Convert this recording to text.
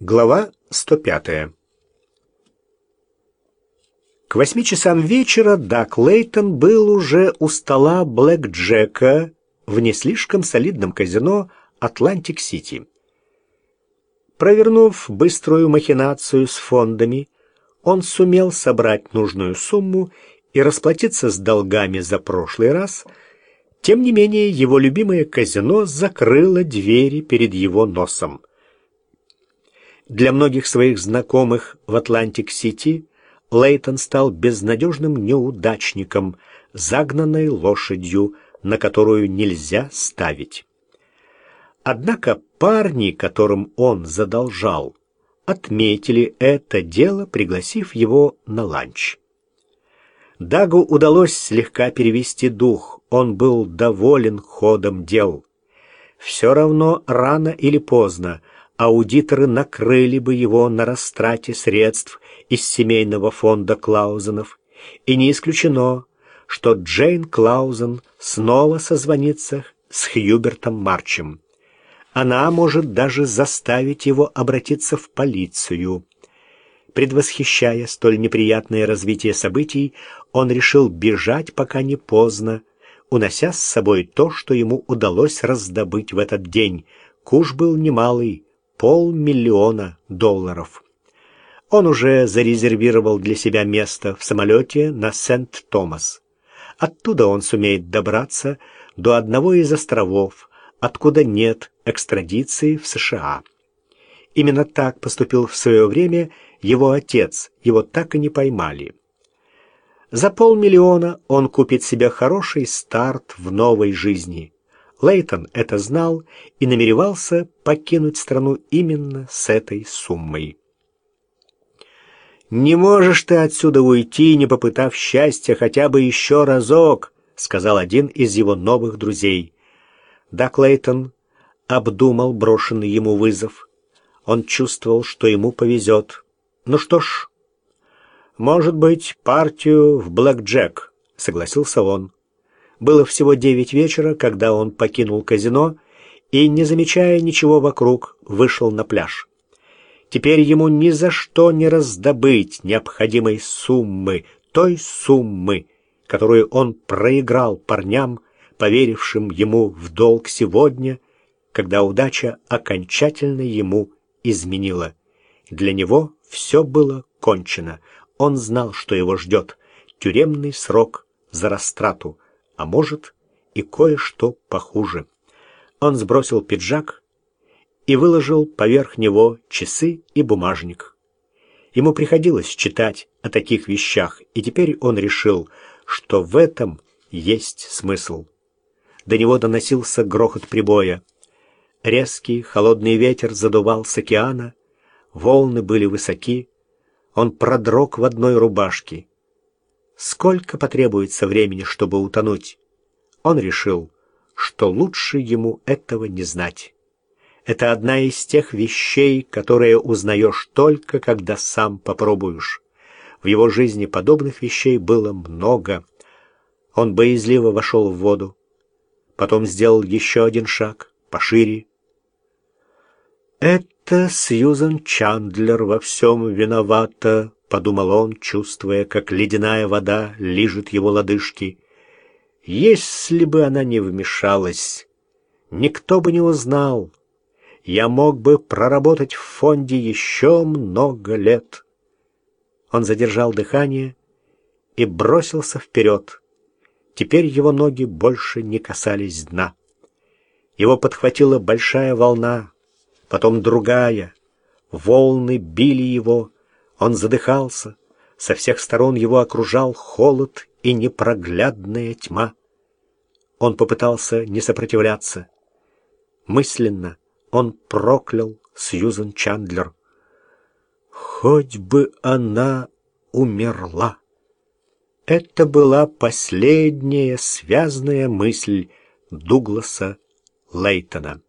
Глава 105 К восьми часам вечера Даг Лейтон был уже у стола блэкджека в не слишком солидном казино «Атлантик-Сити». Провернув быструю махинацию с фондами, он сумел собрать нужную сумму и расплатиться с долгами за прошлый раз. Тем не менее, его любимое казино закрыло двери перед его носом. Для многих своих знакомых в Атлантик-Сити Лейтон стал безнадежным неудачником, загнанной лошадью, на которую нельзя ставить. Однако парни, которым он задолжал, отметили это дело, пригласив его на ланч. Дагу удалось слегка перевести дух, он был доволен ходом дел. Все равно рано или поздно аудиторы накрыли бы его на растрате средств из семейного фонда Клаузенов, и не исключено, что Джейн Клаузен снова созвонится с Хьюбертом Марчем. Она может даже заставить его обратиться в полицию. Предвосхищая столь неприятное развитие событий, он решил бежать, пока не поздно, унося с собой то, что ему удалось раздобыть в этот день. Куш был немалый, полмиллиона долларов. Он уже зарезервировал для себя место в самолете на Сент-Томас. Оттуда он сумеет добраться до одного из островов, откуда нет экстрадиции в США. Именно так поступил в свое время его отец, его так и не поймали. За полмиллиона он купит себе хороший старт в новой жизни. Лейтон это знал и намеревался покинуть страну именно с этой суммой. «Не можешь ты отсюда уйти, не попытав счастья хотя бы еще разок», сказал один из его новых друзей. Дак Лейтон обдумал брошенный ему вызов. Он чувствовал, что ему повезет. Ну что ж, может быть, партию в блэк-джек, согласился он. Было всего девять вечера, когда он покинул казино и, не замечая ничего вокруг, вышел на пляж. Теперь ему ни за что не раздобыть необходимой суммы, той суммы, которую он проиграл парням, поверившим ему в долг сегодня, когда удача окончательно ему изменила. Для него все было кончено. Он знал, что его ждет тюремный срок за растрату, а может и кое-что похуже. Он сбросил пиджак и выложил поверх него часы и бумажник. Ему приходилось читать о таких вещах, и теперь он решил, что в этом есть смысл. До него доносился грохот прибоя. Резкий, холодный ветер задувал с океана, волны были высоки, он продрог в одной рубашке. Сколько потребуется времени, чтобы утонуть? Он решил, что лучше ему этого не знать. Это одна из тех вещей, которые узнаешь только, когда сам попробуешь. В его жизни подобных вещей было много. Он боязливо вошел в воду, потом сделал еще один шаг, пошире. «Это Сьюзан Чандлер во всем виновата», — подумал он, чувствуя, как ледяная вода лижет его лодыжки. «Если бы она не вмешалась, никто бы не узнал. Я мог бы проработать в фонде еще много лет». Он задержал дыхание и бросился вперед. Теперь его ноги больше не касались дна. Его подхватила большая волна, потом другая. Волны били его, он задыхался. Со всех сторон его окружал холод и непроглядная тьма. Он попытался не сопротивляться. Мысленно он проклял Сьюзен Чандлер. Хоть бы она умерла. Это была последняя связная мысль Дугласа Лейтона.